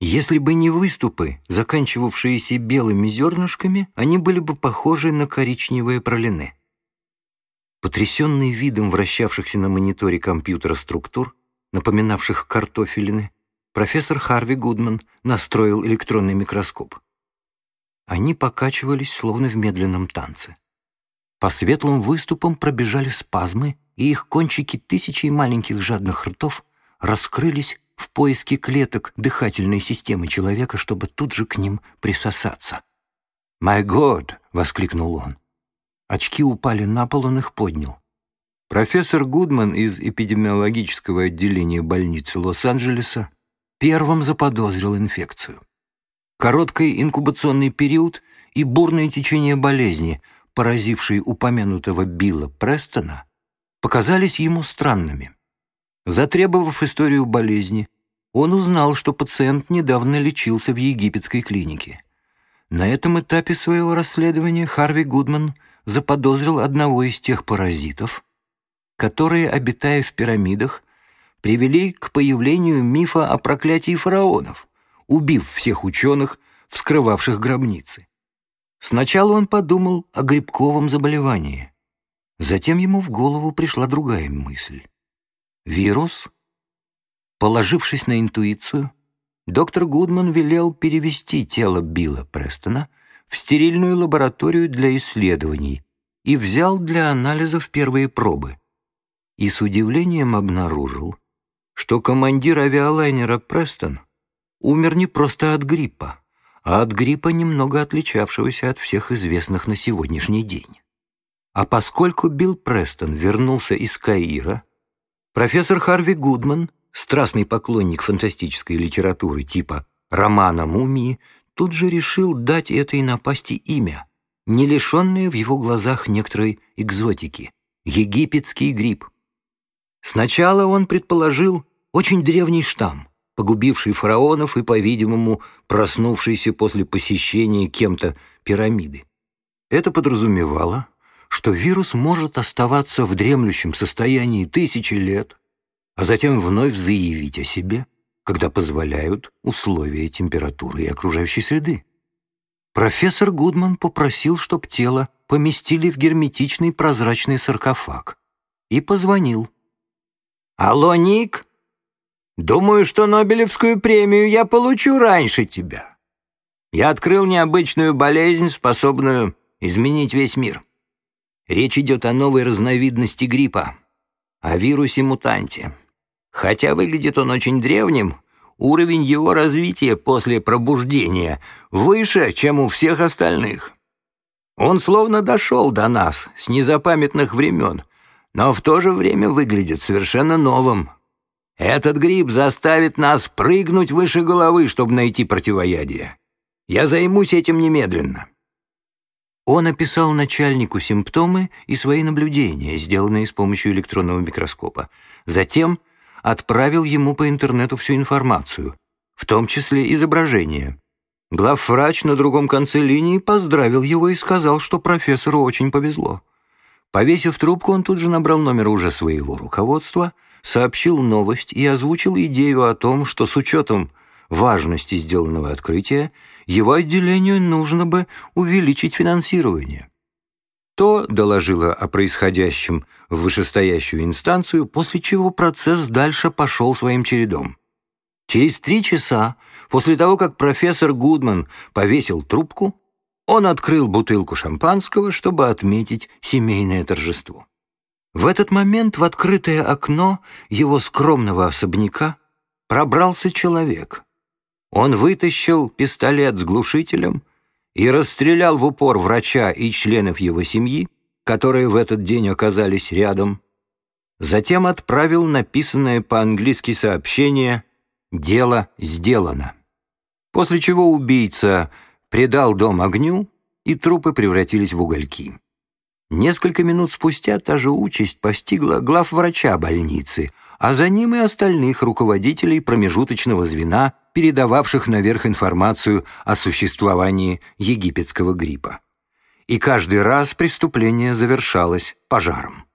Если бы не выступы, заканчивавшиеся белыми зернышками, они были бы похожи на коричневые пролины. Потрясенный видом вращавшихся на мониторе компьютера структур, напоминавших картофелины, профессор Харви Гудман настроил электронный микроскоп. Они покачивались, словно в медленном танце. По светлым выступам пробежали спазмы, и их кончики тысячей маленьких жадных ртов раскрылись в поиске клеток дыхательной системы человека, чтобы тут же к ним присосаться. «My God!» — воскликнул он. Очки упали на пол, он их поднял. Профессор Гудман из эпидемиологического отделения больницы Лос-Анджелеса первым заподозрил инфекцию. Короткий инкубационный период и бурное течение болезни, поразившие упомянутого Билла Престона, показались ему странными. Затребовав историю болезни, он узнал, что пациент недавно лечился в египетской клинике. На этом этапе своего расследования Харви Гудман заподозрил одного из тех паразитов, которые, обитая в пирамидах, привели к появлению мифа о проклятии фараонов, убив всех ученых, вскрывавших гробницы. Сначала он подумал о грибковом заболевании. Затем ему в голову пришла другая мысль. Вирус? Положившись на интуицию, доктор Гудман велел перевести тело Билла Престона в стерильную лабораторию для исследований и взял для анализов первые пробы. И с удивлением обнаружил, что командир авиалайнера Престон умер не просто от гриппа, а от гриппа, немного отличавшегося от всех известных на сегодняшний день. А поскольку Билл Престон вернулся из Каира, Профессор Харви Гудман, страстный поклонник фантастической литературы типа романа «Мумии», тут же решил дать этой напасти имя, не лишенное в его глазах некоторой экзотики — египетский гриб. Сначала он предположил очень древний штамм, погубивший фараонов и, по-видимому, проснувшийся после посещения кем-то пирамиды. Это подразумевало, что вирус может оставаться в дремлющем состоянии тысячи лет, а затем вновь заявить о себе, когда позволяют условия температуры и окружающей среды. Профессор Гудман попросил, чтобы тело поместили в герметичный прозрачный саркофаг и позвонил. «Алло, Ник? Думаю, что Нобелевскую премию я получу раньше тебя. Я открыл необычную болезнь, способную изменить весь мир. Речь идет о новой разновидности гриппа, о вирусе-мутанте. Хотя выглядит он очень древним, уровень его развития после пробуждения выше, чем у всех остальных. Он словно дошел до нас с незапамятных времен, но в то же время выглядит совершенно новым. Этот гриб заставит нас прыгнуть выше головы, чтобы найти противоядие. Я займусь этим немедленно. Он описал начальнику симптомы и свои наблюдения, сделанные с помощью электронного микроскопа. Затем отправил ему по интернету всю информацию, в том числе изображение. Главврач на другом конце линии поздравил его и сказал, что профессору очень повезло. Повесив трубку, он тут же набрал номер уже своего руководства, сообщил новость и озвучил идею о том, что с учетом важности сделанного открытия, его отделению нужно бы увеличить финансирование. То доложило о происходящем в вышестоящую инстанцию, после чего процесс дальше пошел своим чередом. Через три часа, после того, как профессор Гудман повесил трубку, он открыл бутылку шампанского, чтобы отметить семейное торжество. В этот момент в открытое окно его скромного особняка пробрался человек. Он вытащил пистолет с глушителем и расстрелял в упор врача и членов его семьи, которые в этот день оказались рядом. Затем отправил написанное по-английски сообщение «Дело сделано». После чего убийца предал дом огню, и трупы превратились в угольки. Несколько минут спустя та же участь постигла главврача больницы, а за ним и остальных руководителей промежуточного звена – передававших наверх информацию о существовании египетского гриппа. И каждый раз преступление завершалось пожаром.